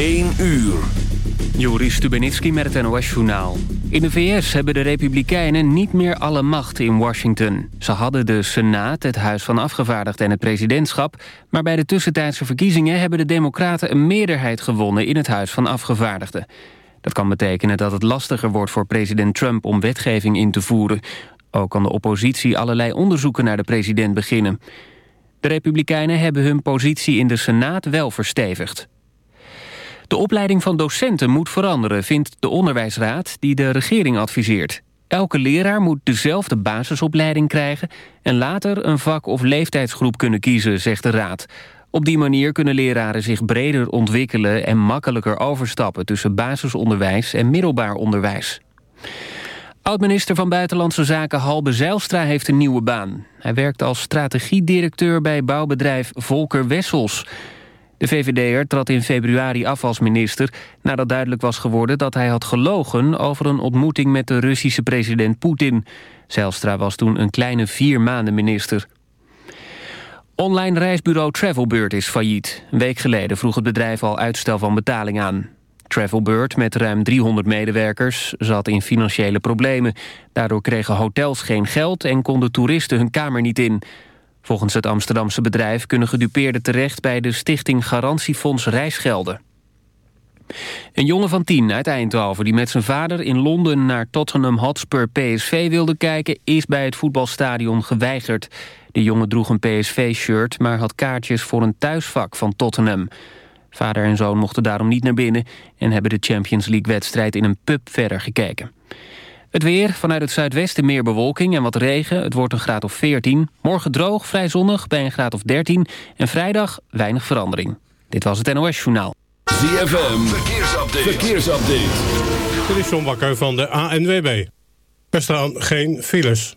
1 uur. Joris Stubenitski met het NOS-journaal. In de VS hebben de Republikeinen niet meer alle macht in Washington. Ze hadden de Senaat, het Huis van Afgevaardigden en het presidentschap... maar bij de tussentijdse verkiezingen hebben de Democraten een meerderheid gewonnen... in het Huis van Afgevaardigden. Dat kan betekenen dat het lastiger wordt voor president Trump om wetgeving in te voeren. Ook kan de oppositie allerlei onderzoeken naar de president beginnen. De Republikeinen hebben hun positie in de Senaat wel verstevigd. De opleiding van docenten moet veranderen, vindt de onderwijsraad die de regering adviseert. Elke leraar moet dezelfde basisopleiding krijgen... en later een vak- of leeftijdsgroep kunnen kiezen, zegt de raad. Op die manier kunnen leraren zich breder ontwikkelen... en makkelijker overstappen tussen basisonderwijs en middelbaar onderwijs. Oud-minister van Buitenlandse Zaken Halbe Zijlstra heeft een nieuwe baan. Hij werkt als strategiedirecteur bij bouwbedrijf Volker Wessels... De VVD'er trad in februari af als minister... nadat duidelijk was geworden dat hij had gelogen... over een ontmoeting met de Russische president Poetin. Zijlstra was toen een kleine vier maanden minister. Online reisbureau Travelbird is failliet. Een week geleden vroeg het bedrijf al uitstel van betaling aan. Travelbird, met ruim 300 medewerkers, zat in financiële problemen. Daardoor kregen hotels geen geld en konden toeristen hun kamer niet in... Volgens het Amsterdamse bedrijf kunnen gedupeerden terecht... bij de stichting Garantiefonds Reisgelden. Een jongen van tien uit Eindhoven die met zijn vader in Londen... naar Tottenham Hotspur PSV wilde kijken... is bij het voetbalstadion geweigerd. De jongen droeg een PSV-shirt... maar had kaartjes voor een thuisvak van Tottenham. Vader en zoon mochten daarom niet naar binnen... en hebben de Champions League-wedstrijd in een pub verder gekeken. Het weer, vanuit het zuidwesten meer bewolking en wat regen. Het wordt een graad of 14. Morgen droog, vrij zonnig, bij een graad of 13. En vrijdag weinig verandering. Dit was het NOS Journaal. ZFM, verkeersupdate. verkeersupdate. Dit is John Bakker van de ANWB. Er staan geen files.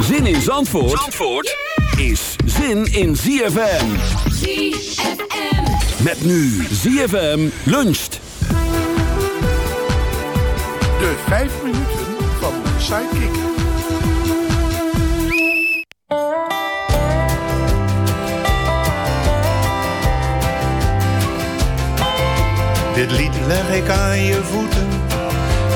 Zin in Zandvoort, Zandvoort is zin in ZFM. ZFM. Met nu ZFM luncht. De vijf minuten van de Sidekick. Dit lied leg ik aan je voeten,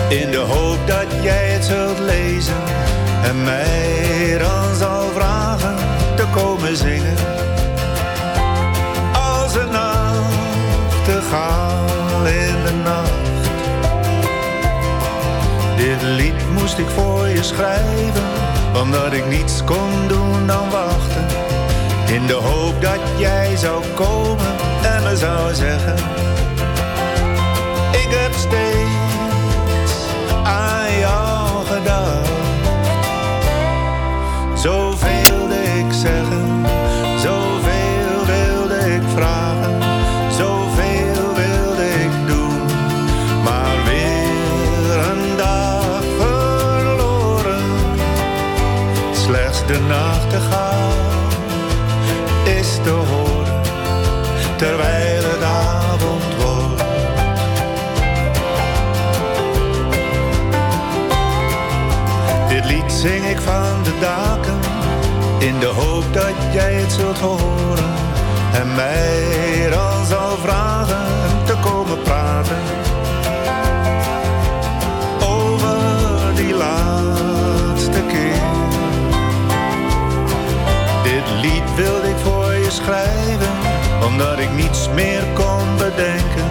in de hoop dat jij het zult lezen en mij dan zal vragen te komen zingen. Als een nachtegaal in de nacht. Dit lied moest ik voor je schrijven, omdat ik niets kon doen dan wachten. In de hoop dat jij zou komen en me zou zeggen ik heb steeds aan jou gedacht. Zoveel wilde ik zeggen, zoveel wilde ik vragen, zoveel wilde ik doen. Maar weer een dag verloren, slechts de nachtegaal is te horen. terwijl in de hoop dat jij het zult horen. En mij dan zal vragen te komen praten. Over die laatste keer. Dit lied wilde ik voor je schrijven, omdat ik niets meer kon bedenken.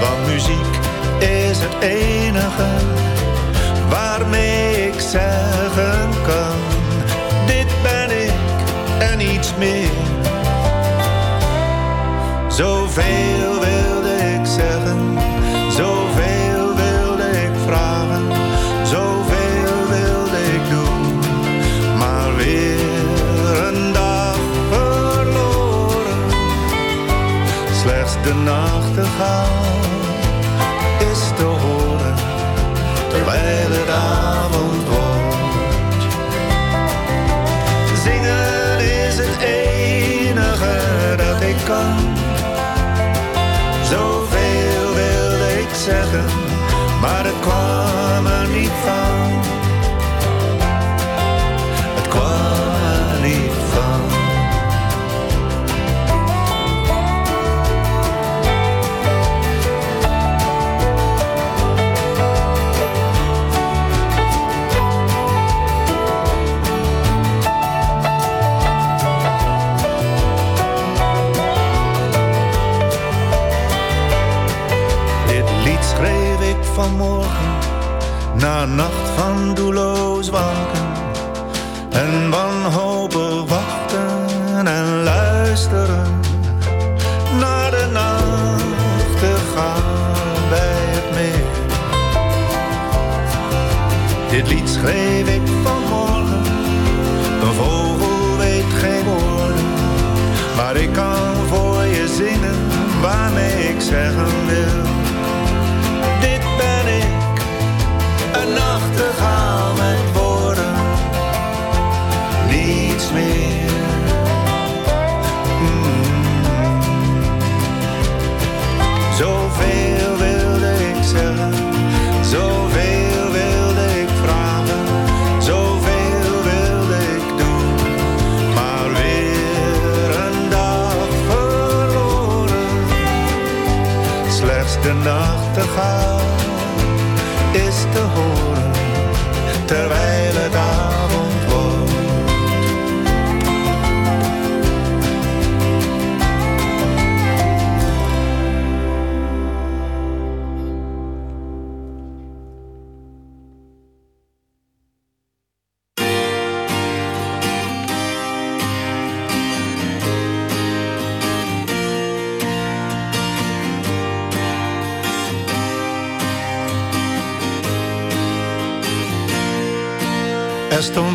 Want muziek is het enige waarmee ik zeggen meer. Zoveel na nacht van doelloos waken en wanhopig wachten en luisteren naar de nachtegaal bij het meer. Dit lied schreef ik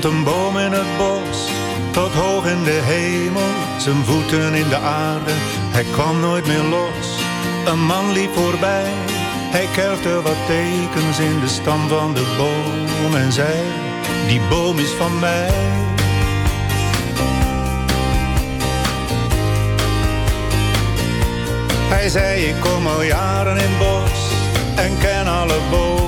een boom in het bos, tot hoog in de hemel, zijn voeten in de aarde, hij kwam nooit meer los. Een man liep voorbij, hij kerfde wat tekens in de stam van de boom en zei, die boom is van mij. Hij zei, ik kom al jaren in bos en ken alle bomen.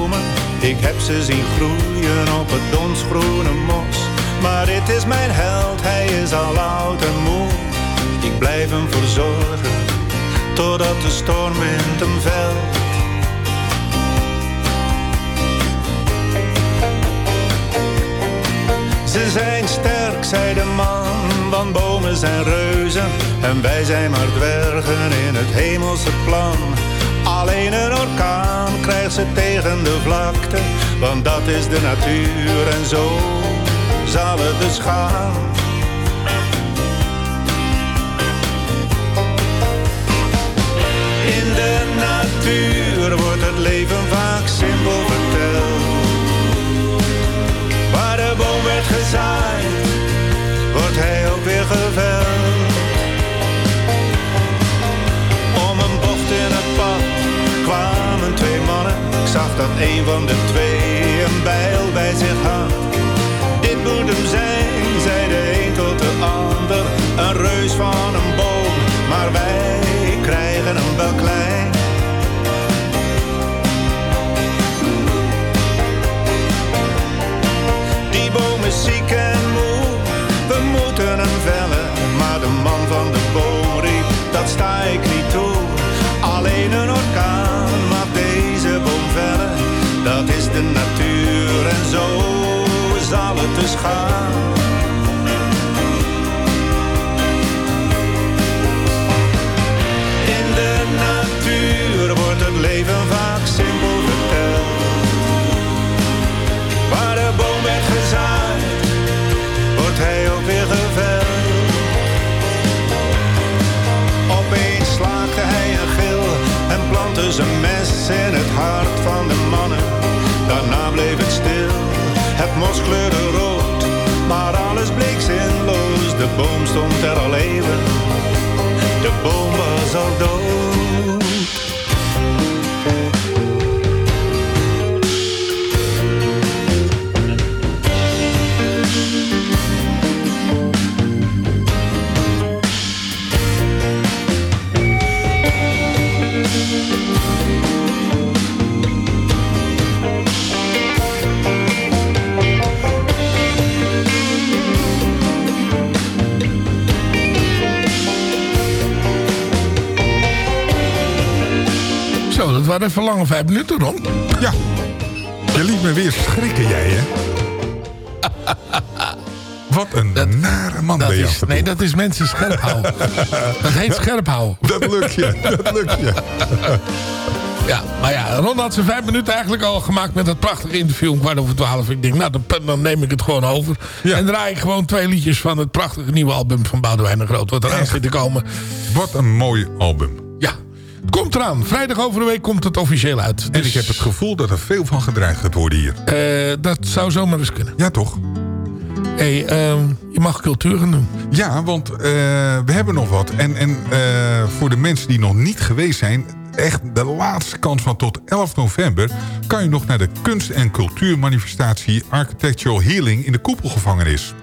Ik heb ze zien groeien op het donsgroene mos. Maar dit is mijn held, hij is al oud en moe. Ik blijf hem verzorgen, totdat de stormwind hem velt. Ze zijn sterk, zei de man, want bomen zijn reuzen. En wij zijn maar dwergen in het hemelse plan. Alleen een orkaan krijgt ze tegen de vlakte, want dat is de natuur en zo zal het dus gaan. In de natuur wordt het leven vaak simpel verteld. Waar de boom werd gezaaid, een van de twee een bijl bij zich had. Dit moet hem zijn, zei de een tot de ander. Een reus van de natuur en zo zal het dus gaan. In de natuur wordt het leven vaak simpel verteld. Waar de boom werd gezaaid, wordt hij ook weer geveld. Opeens slaakte hij een gil en plantte zijn mes in het hart van de mannen. Daarna bleef het stil, het mos kleurde rood. Maar alles bleek zinloos, de boom stond er al eeuwen. De boom was al dood. Waren even lange vijf minuten, Ron. Ja. Je liet me weer schrikken, jij, hè? Wat een nare man Dat ben je is, nee, dat is mensen scherp houden. dat heet scherp houden. Dat lukt je, dat lukt je. Ja, maar ja, Ron had zijn vijf minuten eigenlijk al gemaakt met dat prachtige interview om kwart over twaalf. Ik denk, nou, dan, dan neem ik het gewoon over. En draai ik gewoon twee liedjes van het prachtige nieuwe album van Boudewijn de Groot. Wat eraan zit te komen. Wat een mooi album. Het komt eraan. Vrijdag over de week komt het officieel uit. En Dus, ik heb het gevoel dat er veel van gedraaid gaat worden hier. eh, dat zou zomaar eens kunnen. Ja, toch? hey, ehm, je mag cultuur gaan doen. Ja, want eh, we hebben nog wat. En, en eh, voor de mensen die nog niet geweest zijn... echt de laatste kans van tot 11 november... kan je nog naar de kunst- en cultuurmanifestatie... Architectural Healing in de Koepelgevangenis.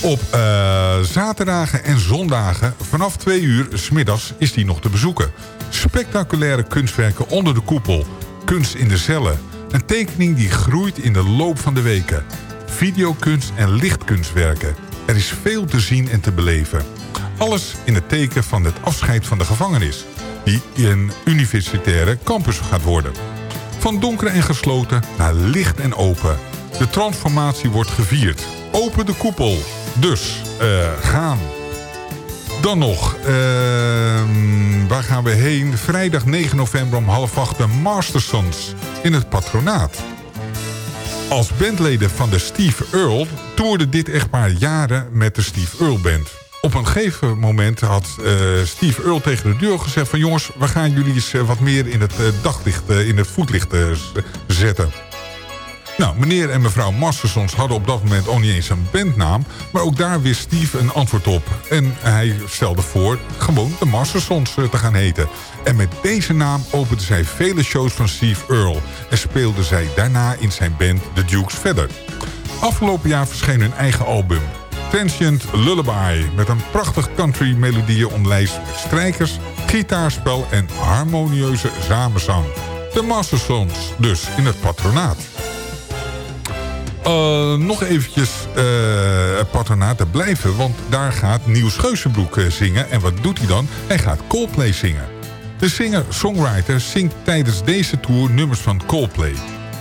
Op eh, zaterdagen en zondagen vanaf 2 uur smiddags is die nog te bezoeken. Spectaculaire kunstwerken onder de koepel. Kunst in de cellen. Een tekening die groeit in de loop van de weken. Videokunst en lichtkunstwerken. Er is veel te zien en te beleven. Alles in het teken van het afscheid van de gevangenis. Die een universitaire campus gaat worden. Van donker en gesloten naar licht en open. De transformatie wordt gevierd. Open de koepel. Dus, eh, gaan. Dan nog, ehm, waar gaan we heen? Vrijdag 9 november om half acht de Mastersons in het patronaat. Als bandleden van de Steve Earle toerde dit echtpaar jaren met de Steve Earle Band. Op een gegeven moment had eh, Steve Earle tegen de deur gezegd van... jongens, we gaan jullie eens eh, wat meer in het daglicht, in het voetlicht zetten. Nou, meneer en mevrouw Mastersons hadden op dat moment ook niet eens een bandnaam... maar ook daar wist Steve een antwoord op. En hij stelde voor gewoon de Mastersons eh, te gaan heten. En met deze naam openden zij vele shows van Steve Earle... en speelden zij daarna in zijn band The Dukes verder. Afgelopen jaar verscheen hun eigen album... Transient Lullaby... met een prachtig country melodieën omlijst met strijkers, gitaarspel... en harmonieuze samenzang. De Mastersons dus in het patronaat. Eh, nog eventjes eh, patronaat te blijven. Want daar gaat Niels Geuzenbroek eh, zingen. En wat doet hij dan? Hij gaat Coldplay zingen. De singer-songwriter zingt tijdens deze tour nummers van Coldplay.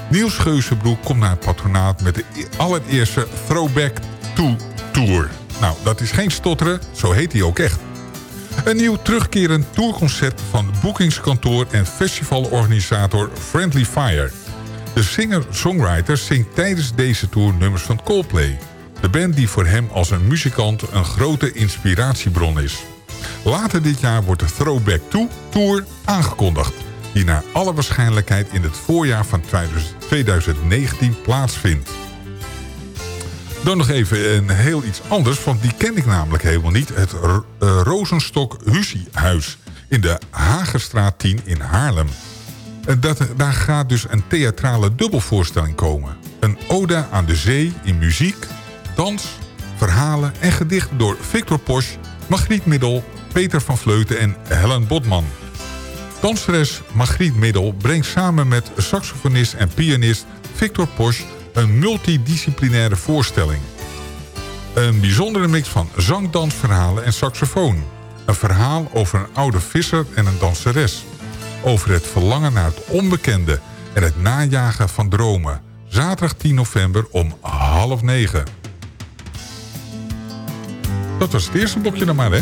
Niels Geuzenbroek komt naar het patronaat met de e- allereerste Throwback to Tour. Nou, dat is geen stotteren, zo heet hij ook echt. Een nieuw terugkerend tourconcept van boekingskantoor en festivalorganisator Friendly Fire. De singer-songwriter zingt tijdens deze tour nummers van Coldplay. De band die voor hem als een muzikant een grote inspiratiebron is. Later dit jaar wordt de Throwback To Tour aangekondigd. Die naar alle waarschijnlijkheid in het voorjaar van 2019 plaatsvindt. Dan nog even een heel iets anders, want die ken ik namelijk helemaal niet. Het R- eh, Rozenstok in de Hagerstraat 10 in Haarlem. Dat, daar gaat dus een theatrale dubbelvoorstelling komen. Een ode aan de zee in muziek, dans, verhalen en gedichten door Victor Posch, Margriet Middel, Peter van Vleuten en Helen Botman. Danseres Margriet Middel brengt samen met saxofonist en pianist Victor Posch een multidisciplinaire voorstelling. Een bijzondere mix van zang, dansverhalen en saxofoon. Een verhaal over een oude visser en een danseres. Over het verlangen naar het onbekende en het najagen van dromen. Zaterdag 10 november om half negen. Dat was het eerste blokje dan maar, hè?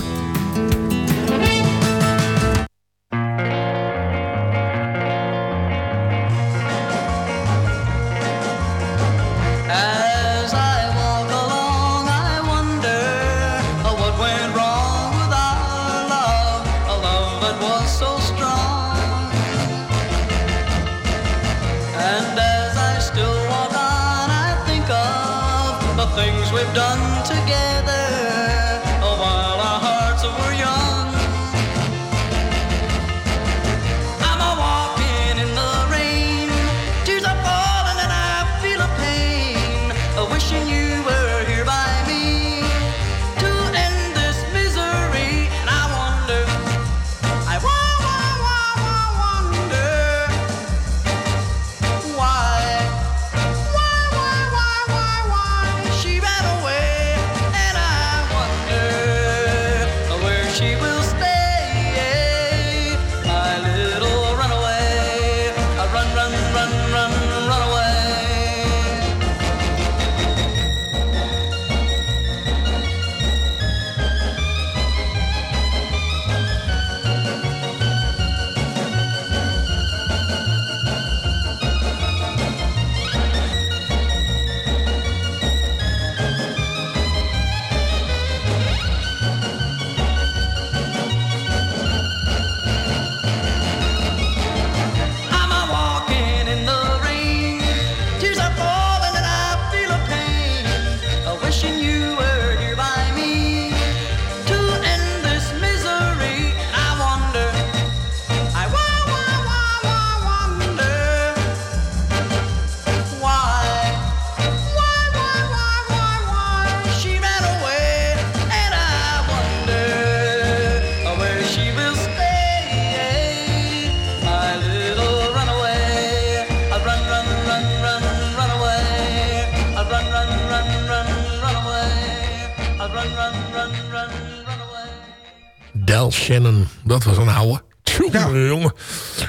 Dat was een ouwe. Tjonge, jongen.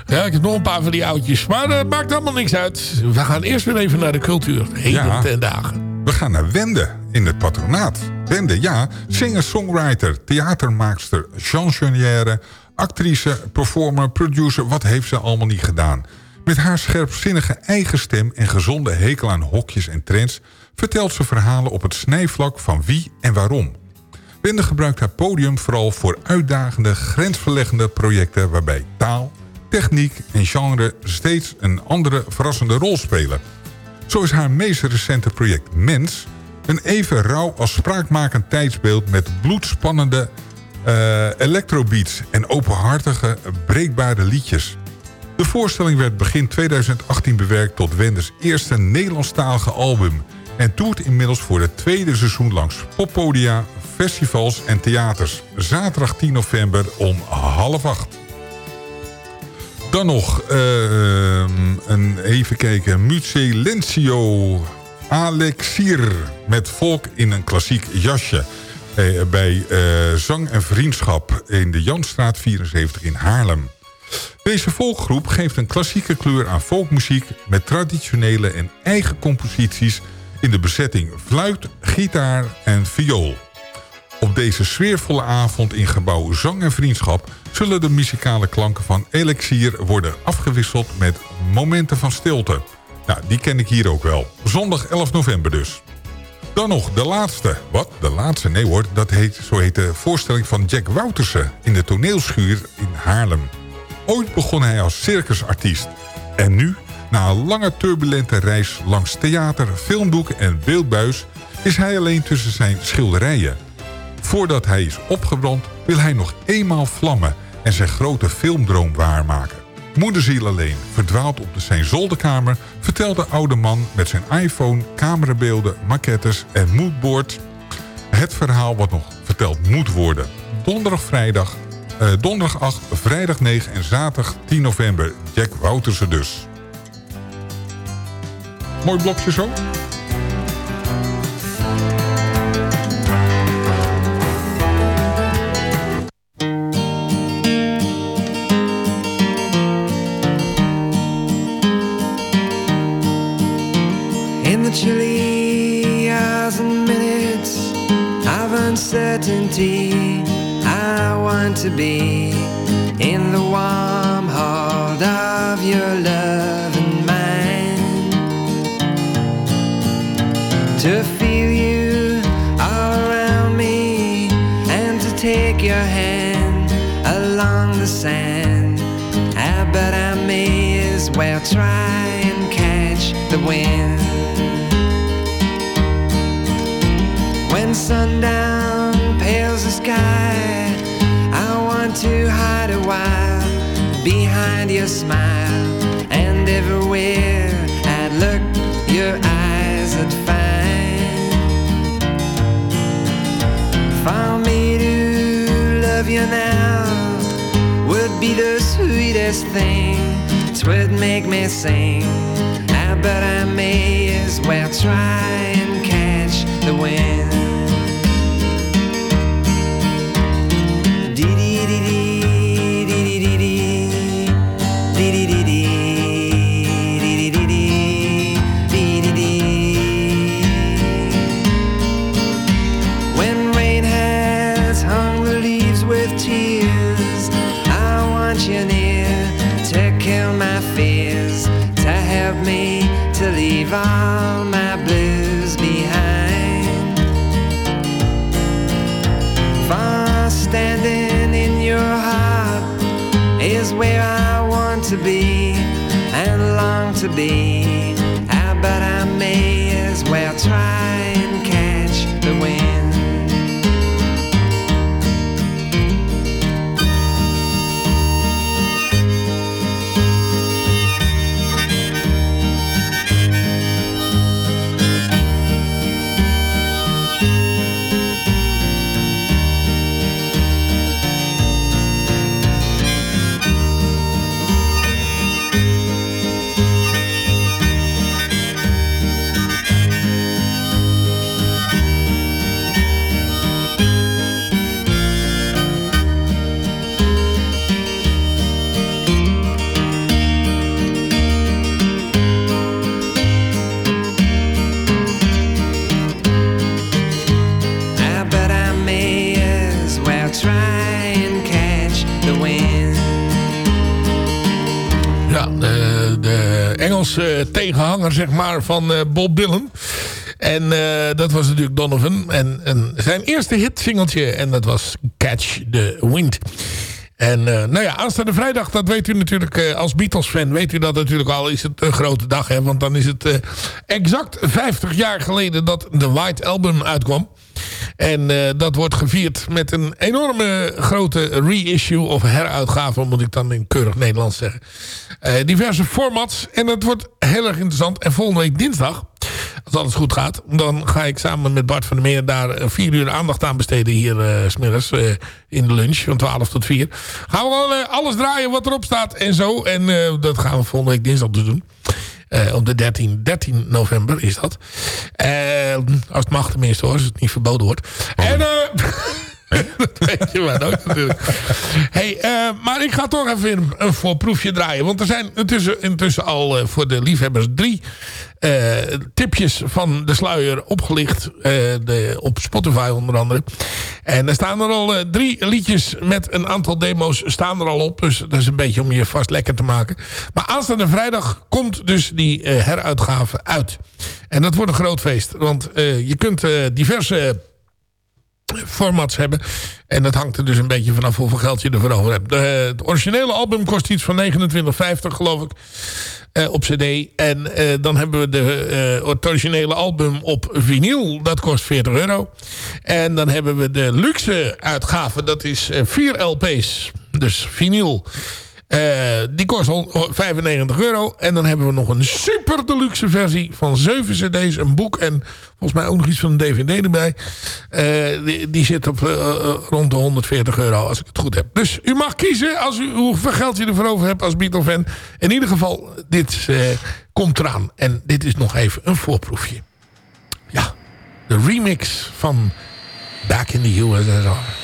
Ja, ik heb nog een paar van die oudjes. Maar dat maakt allemaal niks uit. We gaan eerst weer even naar de cultuur. Heden Ja. ten dagen. We gaan naar Wende in het patronaat. Wende, ja, singer-songwriter, theatermaakster, chansonnière... actrice, performer, producer, wat heeft ze allemaal niet gedaan? Met haar scherpzinnige eigen stem en gezonde hekel aan hokjes en trends... vertelt ze verhalen op het snijvlak van wie en waarom. Wende gebruikt haar podium vooral voor uitdagende, grensverleggende projecten... waarbij taal, techniek en genre steeds een andere verrassende rol spelen... Zo is haar meest recente project Mens... een even rauw als spraakmakend tijdsbeeld... met bloedspannende eh electrobeats en openhartige, breekbare liedjes. De voorstelling werd begin 2018 bewerkt tot Wenders eerste Nederlandstalige album... en toert inmiddels voor het tweede seizoen langs poppodia, festivals en theaters. Zaterdag 10 november om half acht. Dan nog eh, een, even kijken. Mucelentio Alexir met volk in een klassiek jasje. Eh, bij eh, Zang en Vriendschap in de Janstraat 74 in Haarlem. Deze volkgroep geeft een klassieke kleur aan folkmuziek... met traditionele en eigen composities in de bezetting fluit, gitaar en viool. Op deze sfeervolle avond in gebouw Zang en Vriendschap... zullen de muzikale klanken van Elixir worden afgewisseld met momenten van stilte. Nou, die ken ik hier ook wel. Zondag 11 november dus. Dan nog de laatste. Wat? De laatste? Nee hoor, dat heet, zo heet de voorstelling van Jack Woutersen... in de toneelschuur in Haarlem. Ooit begon hij als circusartiest. En nu, na een lange turbulente reis langs theater, filmboek en beeldbuis... is hij alleen tussen zijn schilderijen. Voordat hij is opgebrand wil hij nog eenmaal vlammen... en zijn grote filmdroom waarmaken. Moederziel alleen, verdwaald op de zijn zolderkamer... vertelt de oude man met zijn iPhone, camerabeelden, maquettes en moodboard... het verhaal wat nog verteld moet worden. Donderdag, vrijdag, eh, donderdag 8, vrijdag 9 en zaterdag 10 november. Jack Woutersen dus. Mooi blokje zo. I want to be in the warm hold of your love and mine. To feel you all around me and to take your hand along the sand. I bet I may as well try and catch the wind. When sundown behind your smile. And everywhere I'd look, your eyes would find. For me to love you now would be the sweetest thing. It would make me sing. Ah, I bet I may as well try and catch the wind. Be. Tegenhanger zeg maar van eh, Bob Dylan. En eh, dat was natuurlijk Donovan. En, en zijn eerste hit singeltje. En dat was Catch the Wind. En eh, nou ja, aanstaande vrijdag, dat weet u natuurlijk eh, als Beatles-fan, weet u dat natuurlijk al, is het een grote dag. Hè? Want dan is het eh, exact 50 jaar geleden dat de White Album uitkwam. En dat wordt gevierd met een enorme grote reissue of heruitgave, moet ik dan in keurig Nederlands zeggen. Diverse formats. En dat wordt heel erg interessant. En volgende week dinsdag, als alles goed gaat, dan ga ik samen met Bart van der Meer daar eh, vier uur aandacht aan besteden hier eh, smiddags eh, in de lunch van 12 tot 4. Gaan we wel alles draaien wat erop staat en zo. En dat gaan we volgende week dinsdag dus doen. Op de 13, 13 november is dat. Als het mag tenminste hoor, als het niet verboden wordt. En eh, dat weet je maar nooit natuurlijk. Hey, maar ik ga toch even een, een voorproefje draaien. Want er zijn intussen, intussen al voor de liefhebbers drie eh, tipjes van de sluier opgelicht. eh, de, op Spotify onder andere. En er staan er al eh, drie liedjes met een aantal demo's staan er al op. Dus dat is een beetje om je vast lekker te maken. Maar aanstaande vrijdag komt dus die heruitgave uit. En dat wordt een groot feest. Want je kunt diverse formats hebben. En dat hangt er dus een beetje vanaf hoeveel geld je ervoor over hebt. De, het originele album kost iets van 29,50 geloof ik. Eh, op cd. En eh, dan hebben we de, eh, originele album op vinyl. Dat kost 40 euro. En dan hebben we de luxe uitgave. Dat is 4 LP's. Dus vinyl. Eh, die kost hon- 95 euro. En dan hebben we nog een super deluxe versie van 7 cd's, een boek en volgens mij ook nog iets van een dvd erbij. Eh, die, die zit op eh, rond de 140 euro als ik het goed heb. Dus u mag kiezen als u, hoeveel geld je ervoor over hebt als Beatle-fan. In ieder geval, dit komt eraan. En dit is nog even een voorproefje. Ja, de remix van Back in the USSR.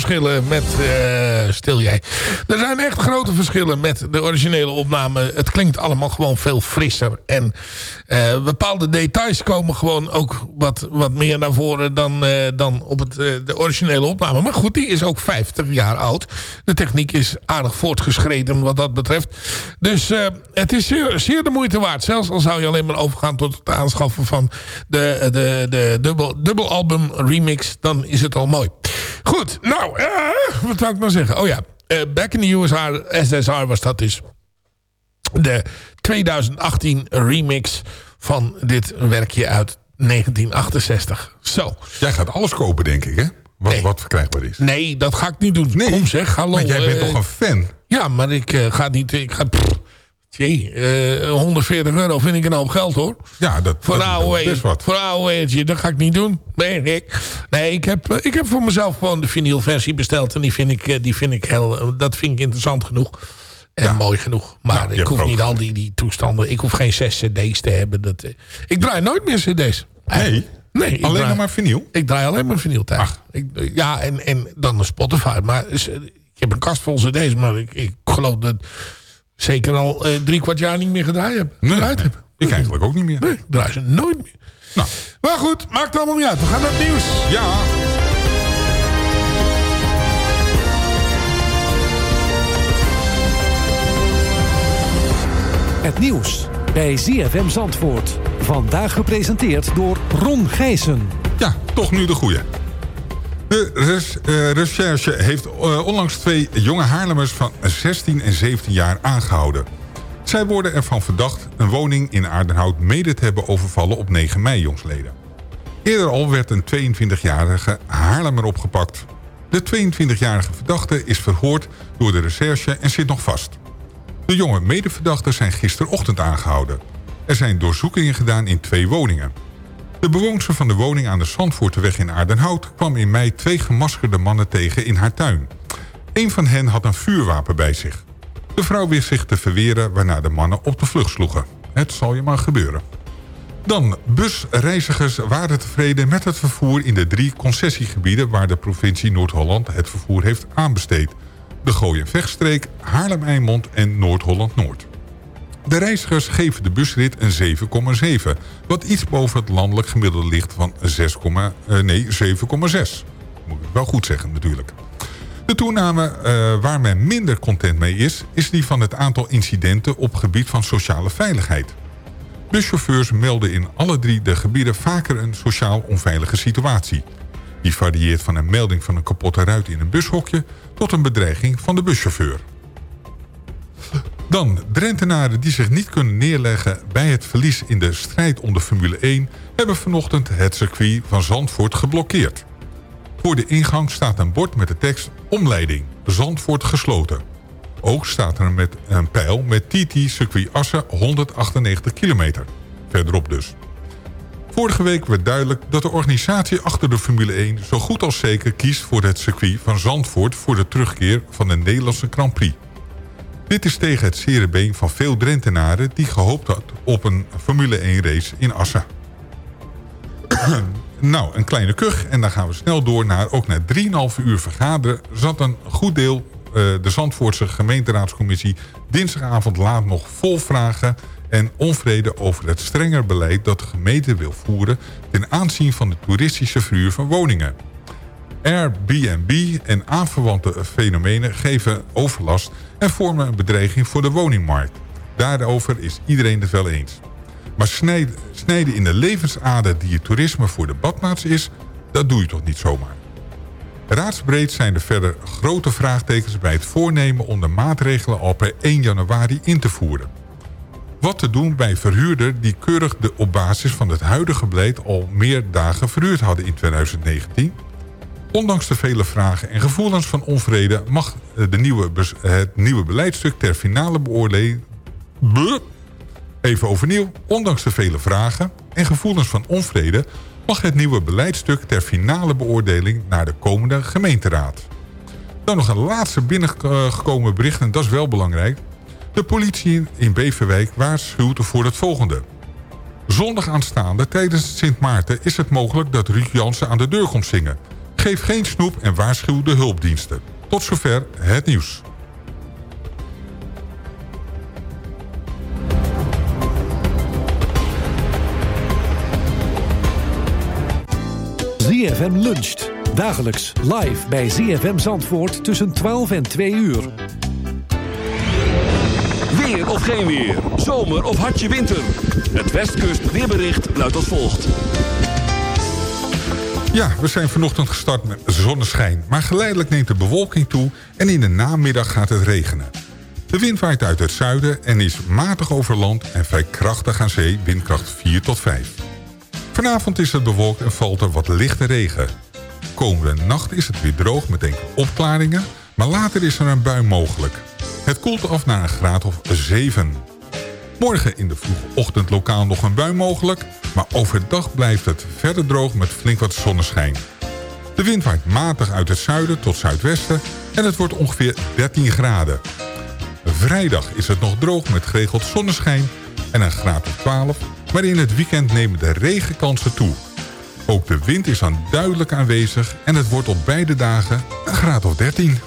Verschillen met... eh, stil jij. Er zijn echt grote verschillen met de originele opname. Het klinkt allemaal gewoon veel frisser. En eh, bepaalde details komen gewoon ook wat, wat meer naar voren... dan, eh, dan op het, eh, de originele opname. Maar goed, die is ook 50 jaar oud. De techniek is aardig voortgeschreden wat dat betreft. Dus het is zeer, zeer de moeite waard. Zelfs al zou je alleen maar overgaan tot het aanschaffen van de, de, de dubbel, dubbelalbum remix. Dan is het al mooi. Goed, nou, wat zou ik nou zeggen? Oh ja, Back in the USR, SSR was dat dus. De 2018 remix van dit werkje uit 1968. Zo. Jij gaat alles kopen, denk ik, hè? Wat, wat verkrijgbaar is. Nee, dat ga ik niet doen. Kom zeg, hallo. Maar jij bent eh, toch een fan? Ja, maar ik eh, ga niet... Ik ga, pff, jee, eh, 140 euro vind ik een hoop geld hoor. Ja, dat, Voor een dat, oude dat is wat. Voor dat ga ik niet doen. Nee, ik. Nee, ik heb, eh, ik heb voor mezelf gewoon de vinylversie besteld. En die vind ik, eh, die vind ik heel, eh, dat vind ik interessant genoeg. En mooi genoeg. Maar ik hoef niet al die, die toestanden. Ik hoef geen zes cd's te hebben. Dat, eh, ik draai nooit meer cd's. Nee? Nee, Alleen draai- maar vinyl? Ik draai alleen maar vinyl thuis. Ik, ja, en, en dan een Spotify. Maar eh, ik heb een kast vol cd's. Maar ik, ik geloof dat zeker al eh, drie kwart jaar niet meer gedraaid heb. Nee, gedraaid nee. heb. Ik eigenlijk ook niet meer. Nee, ik draai ze nooit meer. Nou. Maar goed, maakt allemaal niet uit. We gaan naar het nieuws. Ja. Het nieuws bij ZFM Zandvoort. Vandaag gepresenteerd door Ron Gijssen. Ja, toch nu de goeie. De eh, recherche heeft eh, onlangs twee jonge Haarlemmers van 16 en 17 jaar aangehouden. Zij worden ervan verdacht een woning in Aardenhout mede te hebben overvallen op 9 mei jongsleden. Eerder al werd een 22-jarige Haarlemmer opgepakt. De 22-jarige verdachte is verhoord door de recherche en zit nog vast. De jonge medeverdachten zijn gisterochtend aangehouden. Er zijn doorzoekingen gedaan in twee woningen. De bewoonster van de woning aan de Zandvoorteweg in Aardenhout... kwam in mei twee gemaskerde mannen tegen in haar tuin. Een van hen had een vuurwapen bij zich. De vrouw wist zich te verweren waarna de mannen op de vlucht sloegen. Het zal je maar gebeuren. Dan, busreizigers waren tevreden met het vervoer in de drie concessiegebieden... waar de provincie Noord-Holland het vervoer heeft aanbesteed. De Gooi- Vechtstreek, Haarlem-Eimond en Noord-Holland-Noord. De reizigers geven de busrit een 7,7... wat iets boven het landelijk gemiddelde ligt van 6, eh, nee, 7,6. Moet ik wel goed zeggen natuurlijk. De toename eh, waar men minder content mee is... is die van het aantal incidenten op gebied van sociale veiligheid. Buschauffeurs melden in alle drie de gebieden vaker een sociaal onveilige situatie. Die varieert van een melding van een kapotte ruit in een bushokje... tot een bedreiging van de buschauffeur. Dan, Drentenaren die zich niet kunnen neerleggen bij het verlies in de strijd om de Formule 1... hebben vanochtend het circuit van Zandvoort geblokkeerd. Voor de ingang staat een bord met de tekst Omleiding, Zandvoort gesloten. Ook staat er met een pijl met TT circuit Assen 198 kilometer. Verderop dus. Vorige week werd duidelijk dat de organisatie achter de Formule 1... zo goed als zeker kiest voor het circuit van Zandvoort... voor de terugkeer van de Nederlandse Grand Prix. Dit is tegen het zere been van veel Drentenaren... die gehoopt had op een Formule 1 race in Assen. nou, een kleine kuch en dan gaan we snel door naar... ook na 3,5 uur vergaderen zat een goed deel... eh, de Zandvoortse gemeenteraadscommissie dinsdagavond laat nog vol vragen en onvrede over het strenger beleid dat de gemeente wil voeren ten aanzien van de toeristische verhuur van woningen. Airbnb en aanverwante fenomenen geven overlast... en vormen een bedreiging voor de woningmarkt. Daarover is iedereen het wel eens. Maar snijden, in de levensader die het toerisme voor de badplaats is... dat doe je toch niet zomaar. Raadsbreed zijn er verder grote vraagtekens bij het voornemen... om de maatregelen al per 1 januari in te voeren. Wat te doen bij verhuurder die keurig de, op basis van het huidige beleid... al meer dagen verhuurd hadden in 2019... Ondanks de vele vragen en gevoelens van onvrede... mag de nieuwe, het nieuwe beleidstuk ter finale beoordeling... Even overnieuw. Ondanks de vele vragen en gevoelens van onvrede... mag het nieuwe beleidstuk ter finale beoordeling... naar de komende gemeenteraad. Dan nog een laatste binnengekomen bericht... en dat is wel belangrijk. De politie in Beverwijk waarschuwt voor het volgende. Zondag aanstaande tijdens Sint Maarten is het mogelijk dat Ruud Jansen aan de deur komt zingen. Geef geen snoep en waarschuw de hulpdiensten. Tot zover het nieuws. ZFM luncht. Dagelijks live bij ZFM Zandvoort tussen 12 en 2 uur. Of geen weer. Zomer of hartje winter. Het Westkust weerbericht luidt als volgt. Ja, we zijn vanochtend gestart met zonneschijn. Maar geleidelijk neemt de bewolking toe en in de namiddag gaat het regenen. De wind waait uit het zuiden en is matig over land en vrij krachtig aan zee, windkracht 4 tot 5. Vanavond is het bewolkt en valt er wat lichte regen. Komende nacht is het weer droog met enkele opklaringen, maar later is er een bui mogelijk. Het koelt af naar een graad of 7. Morgen in de vroege ochtend lokaal nog een bui mogelijk... maar overdag blijft het verder droog met flink wat zonneschijn. De wind waait matig uit het zuiden tot zuidwesten... en het wordt ongeveer 13 graden. Vrijdag is het nog droog met geregeld zonneschijn en een graad of 12... maar in het weekend nemen de regenkansen toe. Ook de wind is dan duidelijk aanwezig... en het wordt op beide dagen een graad of 13.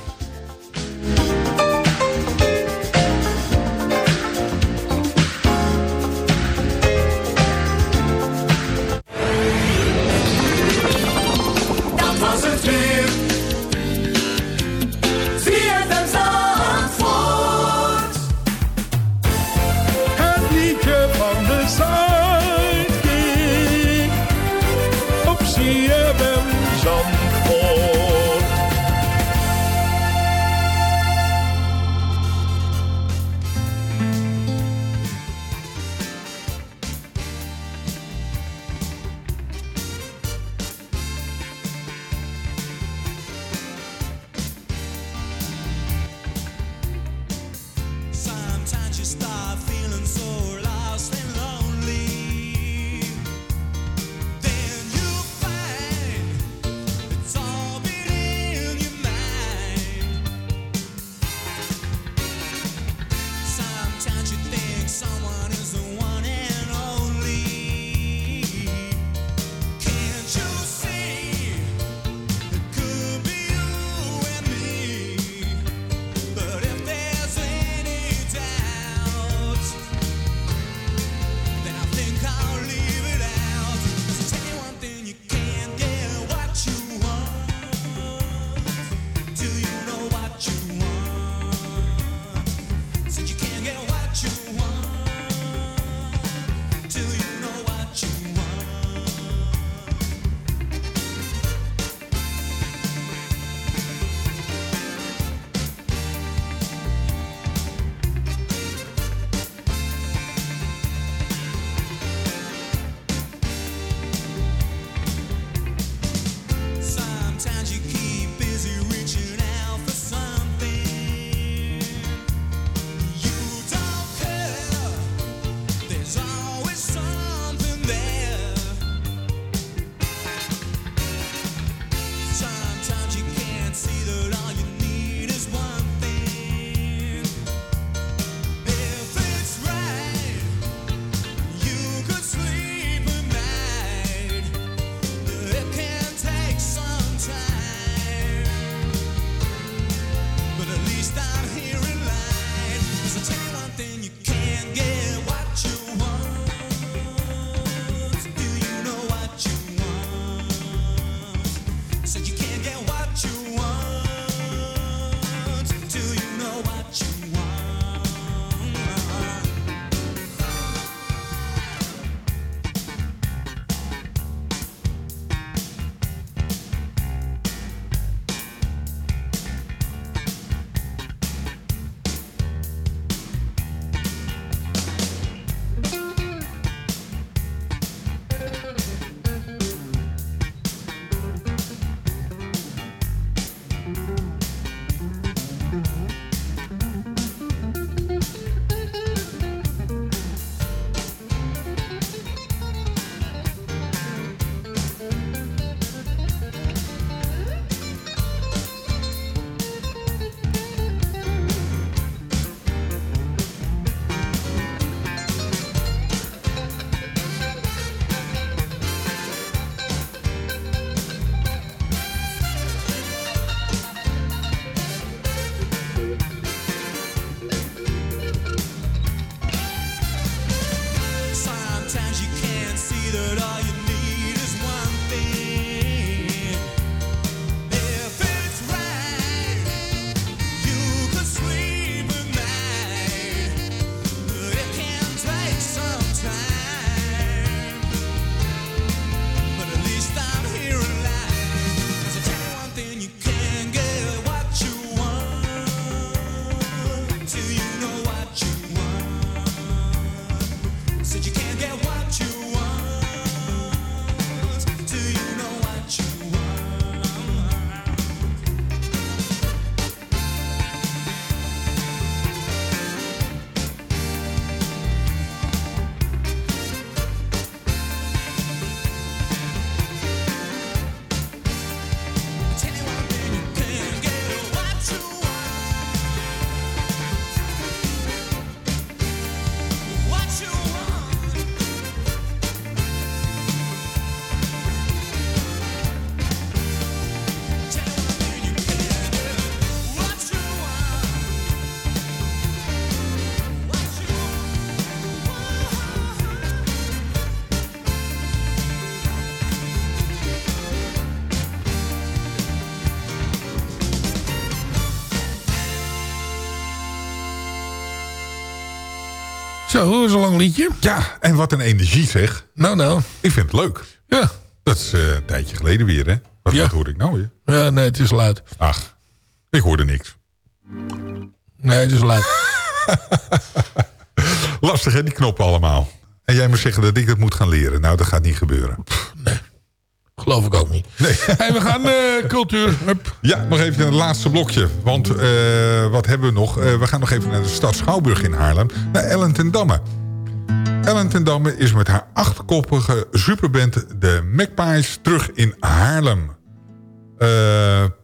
What you want Zo, is een lang liedje. Ja, en wat een energie zeg. Nou, nou. Ik vind het leuk. Ja. Dat is eh, een tijdje geleden weer, hè? Wat, wat hoor ik nou weer? Ja, nee, het is luid. Ach, ik hoorde niks. Nee, het is luid. Lastig, hè, die knoppen allemaal. En jij moet zeggen dat ik dat moet gaan leren. Nou, dat gaat niet gebeuren. Geloof ik ook niet. Nee. Hey, we gaan eh, cultuur. Hup. Ja, nog even het laatste blokje. Want eh, wat hebben we nog? Eh, we gaan nog even naar de stad Schouwburg in Haarlem. Naar Ellen ten Damme. Ellen ten Damme is met haar achtkoppige superband de Magpies terug in Haarlem.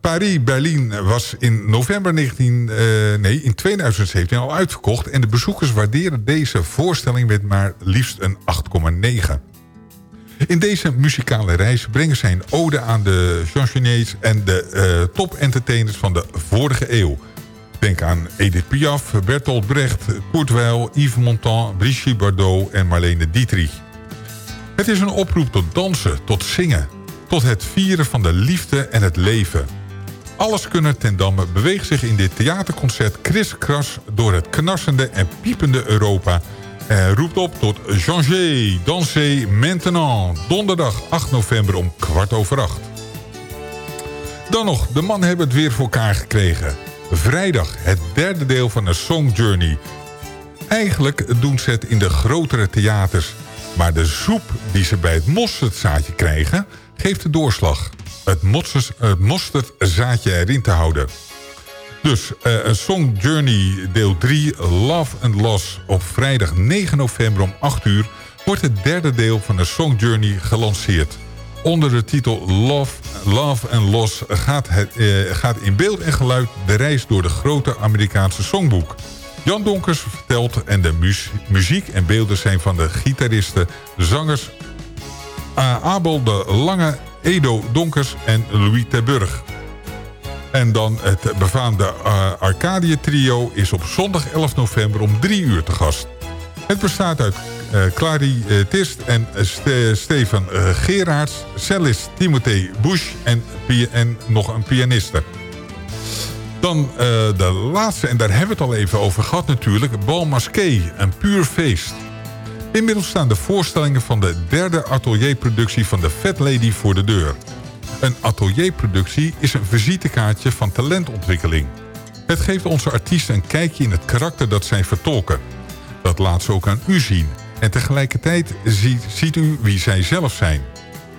Paris-Berlin was in november 19, eh, nee, in 2017 al uitverkocht... en de bezoekers waarderen deze voorstelling met maar liefst een 8,9. In deze muzikale reis brengen zij een ode aan de chansonniers... en de eh, top-entertainers van de vorige eeuw. Denk aan Edith Piaf, Bertolt Brecht, Kurt Yves Montand... Brigitte Bardot en Marlene Dietrich. Het is een oproep tot dansen, tot zingen... tot het vieren van de liefde en het leven. Alles kunnen ten Damme beweegt zich in dit theaterconcert... kriskras door het knarsende en piepende Europa... en roept op tot Changer, danser maintenant... donderdag 8 november om kwart over acht. Dan nog, de mannen hebben het weer voor elkaar gekregen. Vrijdag het derde deel van de Song Journey. Eigenlijk doen ze het in de grotere theaters. Maar de soep die ze bij het mosterdzaadje krijgen... geeft de doorslag. Het mosterdzaadje erin te houden. Dus een Song Journey deel 3, Love and Loss... op vrijdag 9 november om 8 uur... wordt het derde deel van de Song Journey gelanceerd. Onder de titel Love, Love and Loss gaat, het, eh, gaat in beeld en geluid... de reis door de grote Amerikaanse songboek. Jan Donkers vertelt en de mu- muziek en beelden zijn van de gitaristen, zangers... Abel de Lange, Edo Donkers en Louis Terburg. En dan het befaamde uh, Arcadia Trio is op zondag 11 november om 3 uur te gast. Het bestaat uit eh, clarinetist en Ste- Stefan eh, Gerards, cellist Timothée Bush en, en nog een pianiste. Dan eh, de laatste, en daar hebben we het al even over gehad natuurlijk... Bal Masqué, een puur feest. Inmiddels staan de voorstellingen van de derde atelierproductie van de Fat Lady voor de deur. Een atelierproductie is een visitekaartje van talentontwikkeling. Het geeft onze artiesten een kijkje in het karakter dat zij vertolken. Dat laat ze ook aan u zien. En tegelijkertijd ziet, u wie zij zelf zijn.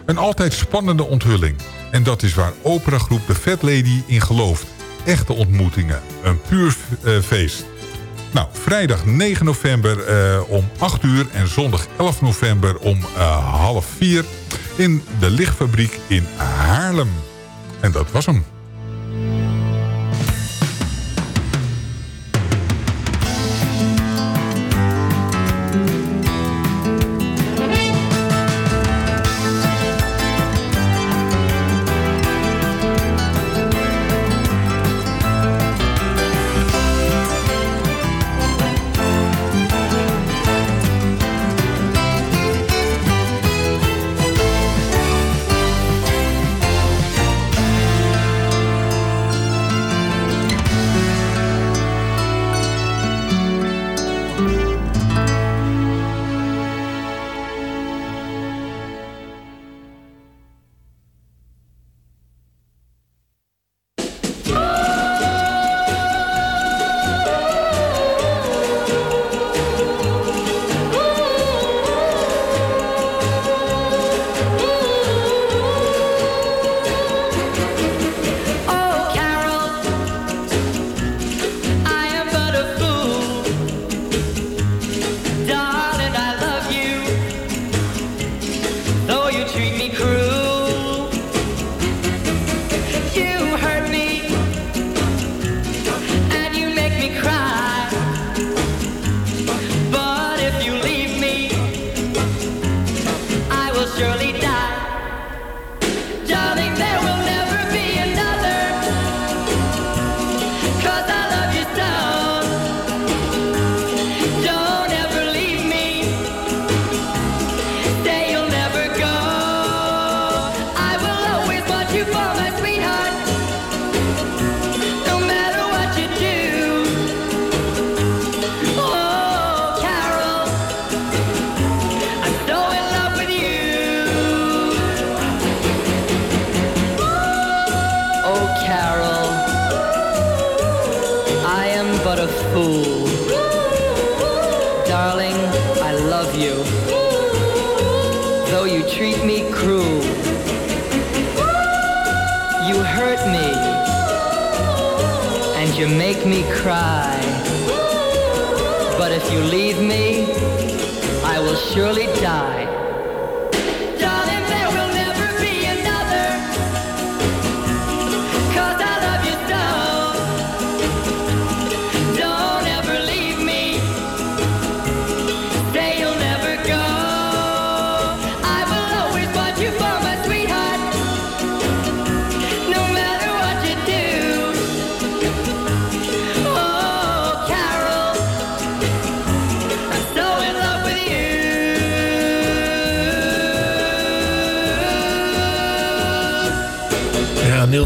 Een altijd spannende onthulling. En dat is waar operagroep The Fat Lady in gelooft. Echte ontmoetingen. Een puur eh, feest. Nou, vrijdag 9 november eh, om 8 uur en zondag 11 november om eh, half 4 in de lichtfabriek in Haarlem. En dat was hem.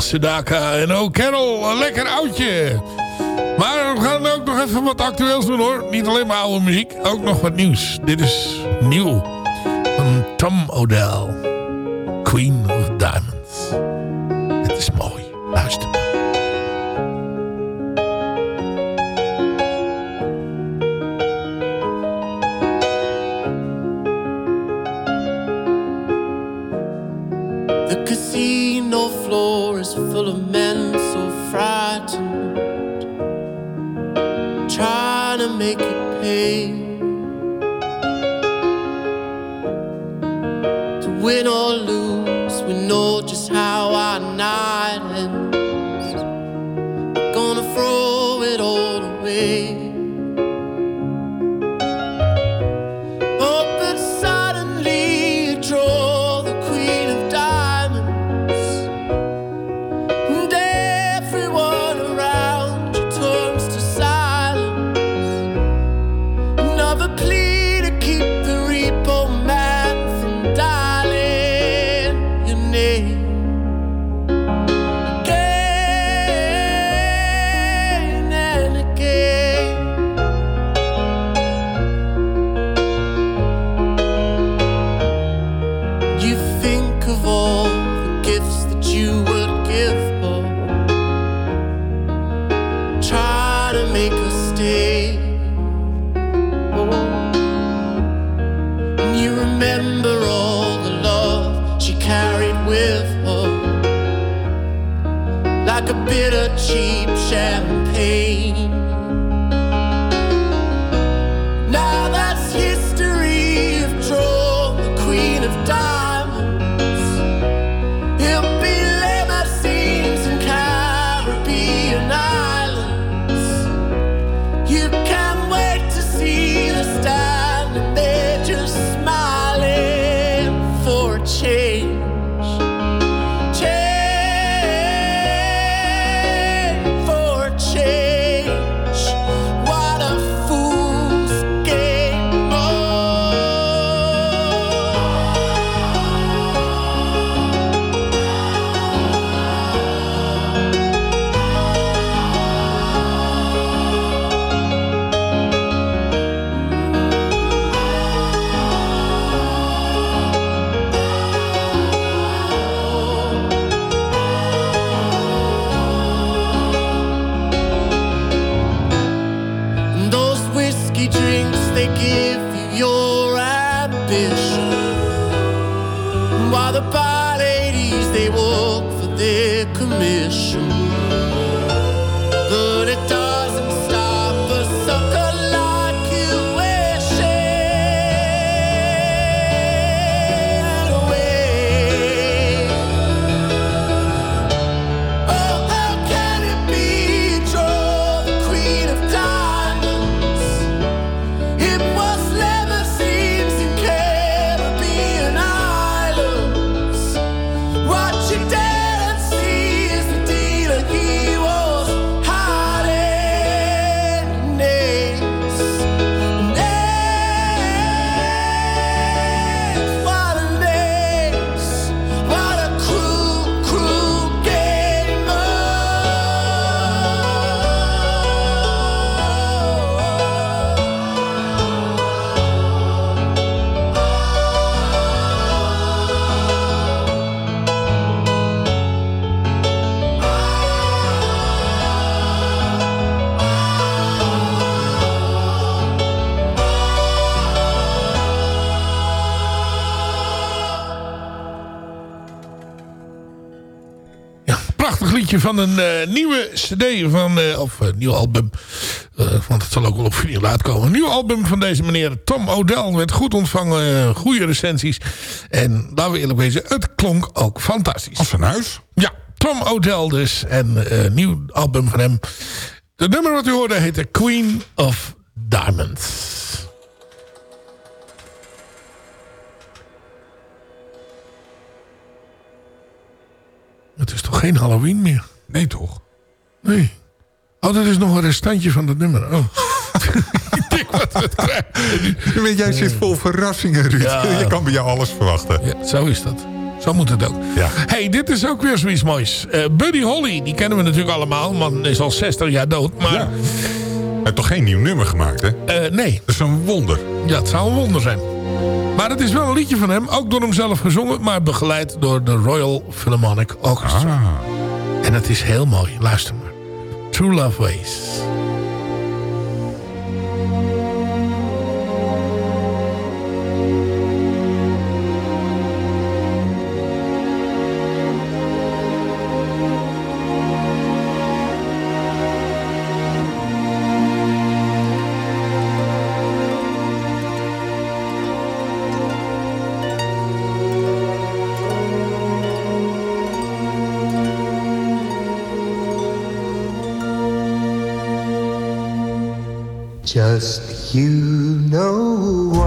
Sedaka en ook Carol, een lekker oudje. Maar we gaan ook nog even wat actueels doen hoor. Niet alleen maar oude muziek, ook nog wat nieuws. Dit is nieuw van Tom O'Dell. Queen van een eh, nieuwe cd van, eh, of een nieuw album. Eh, want het zal ook wel op vinyl uitkomen. Een nieuw album van deze meneer Tom O'Dell. Werd goed ontvangen, eh, goede recensies. En laten we eerlijk wezen, het klonk ook fantastisch. Als een huis? Ja, Tom O'Dell dus. En een nieuw album van hem. De nummer wat u hoorde heette Queen of Diamonds. Het is toch geen Halloween meer? Nee, toch? Nee. Oh, dat is nog een restantje van dat nummer. Oh. Ik denk wat we het krijgen. Weet, jij zit vol verrassingen, Ruud. Ja. Je kan bij jou alles verwachten. Ja, zo is dat. Zo moet het ook. Ja. hey, dit is ook weer zoiets moois. Eh, Buddy Holly, die kennen we natuurlijk allemaal. Man is al 60 jaar dood. Maar Ja. Hij heeft toch geen nieuw nummer gemaakt, hè? eh, nee, Dat is een wonder. ja, het zou een wonder zijn. Maar het is wel een liedje van hem. Ook door hem zelf gezongen. Maar begeleid door de Royal Philharmonic Orchestra. Ah. En het is heel mooi. Luister maar. True Love Ways. Just you know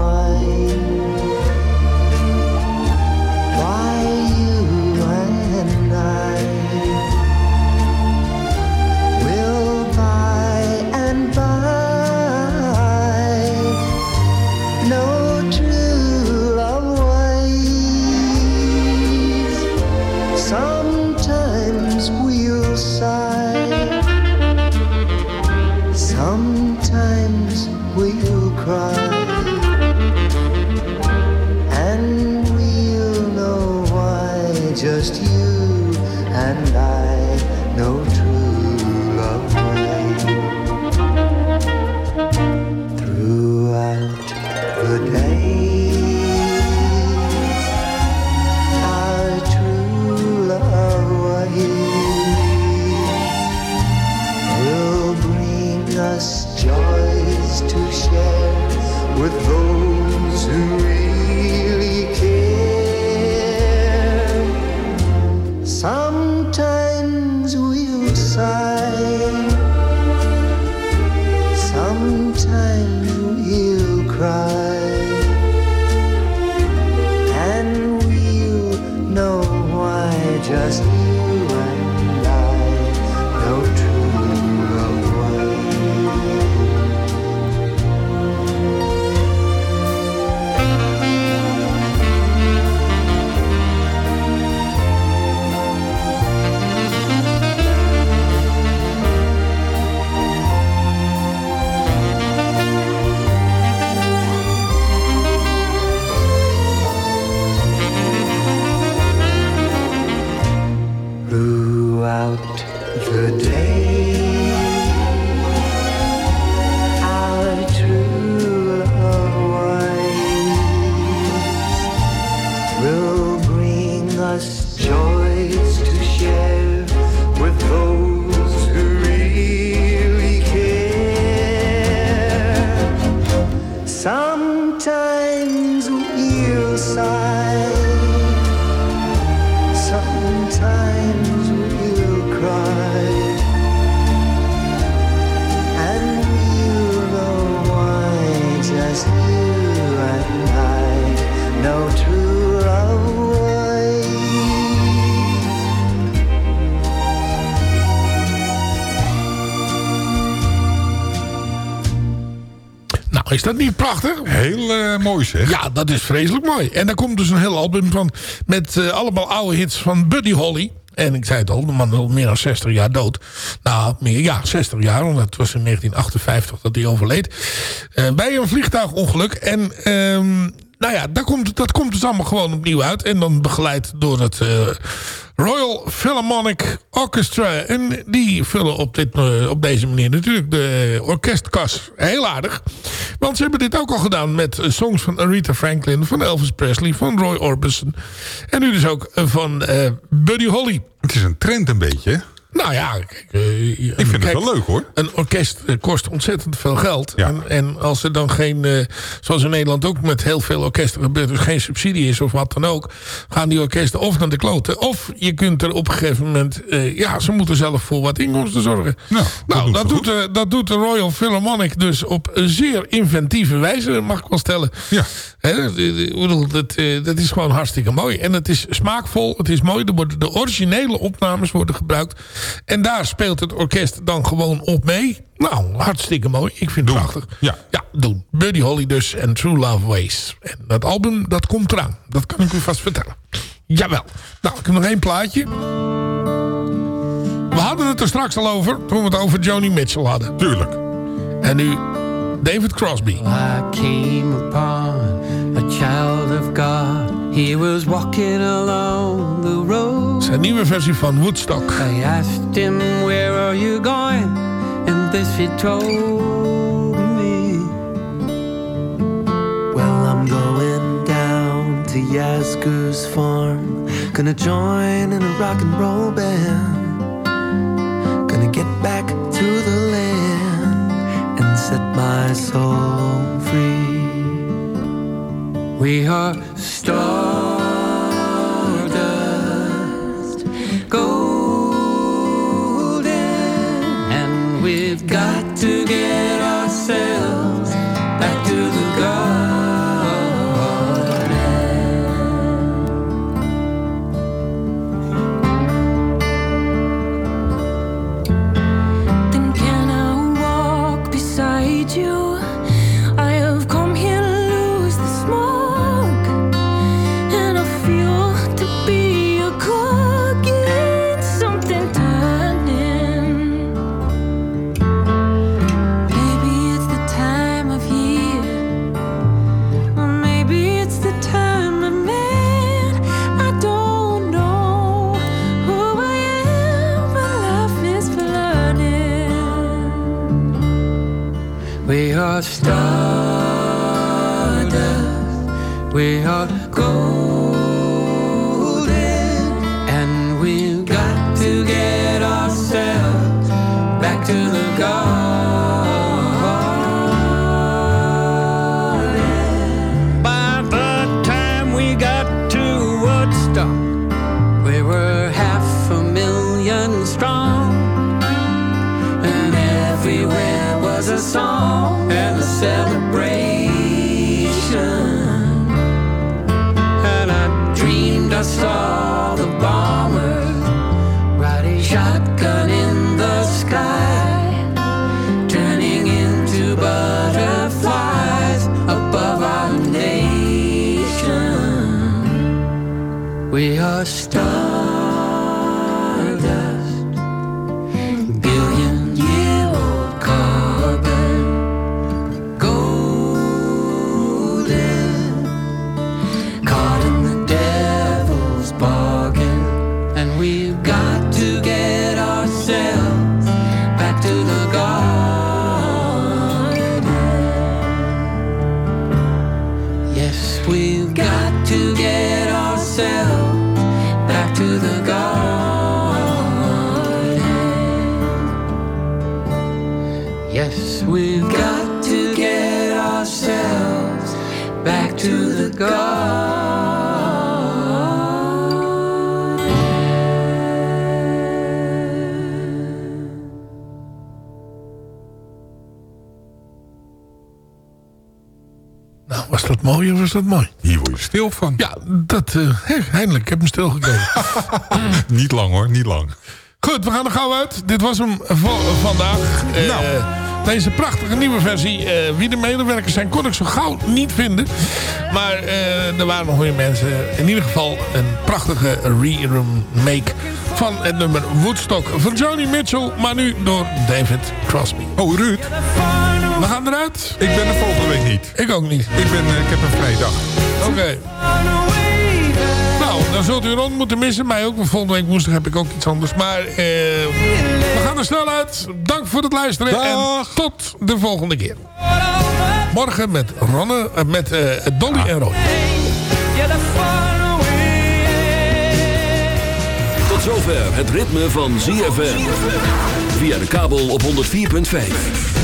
Some Eh, mooi zeg. Ja, dat is vreselijk mooi. En daar komt dus een heel album van met eh, allemaal oude hits van Buddy Holly. En ik zei het al, de man is al meer dan 60 jaar dood. Nou, meer, ja, 60 jaar, want het was in 1958 dat hij overleed. Eh, bij een vliegtuigongeluk. En ehm, nou ja, daar komt, dat komt dus allemaal gewoon opnieuw uit. En dan begeleid door het Royal Philharmonic Orchestra. En die vullen op, dit, eh, op deze manier natuurlijk de orkestkas heel aardig. Want ze hebben dit ook al gedaan met songs van Aretha Franklin, van Elvis Presley, van Roy Orbison. En nu dus ook van eh, Buddy Holly. Het is een trend een beetje. Nou ja, kijk, eh, Ik vind het wel leuk hoor. Een orkest eh, kost ontzettend veel geld. En, en als er dan geen, eh, zoals in Nederland ook met heel veel orkesten gebeurt, dus geen subsidie is of wat dan ook, gaan die orkesten of naar de kloten. Of je kunt er op een gegeven moment, eh, ja, ze moeten zelf voor wat inkomsten zorgen. nou, dat, doet, de, dat doet de Royal Philharmonic dus op een zeer inventieve wijze, mag ik wel stellen. Ja. Ik bedoel, dat, eh, dat is gewoon hartstikke mooi. En het is smaakvol, het is mooi. Er worden, de originele opnames worden gebruikt. En daar speelt het orkest dan gewoon op mee. Nou, hartstikke mooi. Ik vind het prachtig. Ja. ja, doen. Buddy Holly dus en True Love Ways. En dat album, dat komt eraan. Dat kan ik u vast vertellen. Jawel. Nou, ik heb nog één plaatje. We hadden het er straks al over, toen we het over Joni Mitchell hadden. Tuurlijk. En nu David Crosby. I came upon a child of God. He was walking along the road. Zijn nieuwe versie van Woodstock. I asked him, Where are you going? And this he told me. Well, I'm going down to Yasgur's farm. Gonna join in a rock and roll band. Gonna get back to the land and set my soul free. We are stardust, golden, and we've got to get We mooi of was dat mooi? Hier word je stil van. Ja, dat, eh, hè, eindelijk. Ik heb hem stilgekregen. niet lang hoor, niet lang. Goed, we gaan er gauw uit. Dit was hem voor vandaag. Eh, Nou. Deze prachtige nieuwe versie. eh, wie de medewerkers zijn, kon ik zo gauw niet vinden. Maar er waren nog meer mensen. In ieder geval een prachtige re-remake van het nummer Woodstock van Joni Mitchell. Maar nu door David Crosby. Oh, Ruud. We gaan eruit. Ik ben er volgende week niet. Ik ook niet. Ik, ben, eh, ik heb een vrije dag. Oké. Nou, dan zult u rond moeten missen. Mij ook, want volgende week woensdag heb ik ook iets anders. Maar eh, we gaan er snel uit. Dank voor het luisteren. En tot de volgende keer. Morgen met, Ronne, eh, met eh, Dolly en Roy. Tot zover het ritme van ZFM. Via de kabel op 104.5.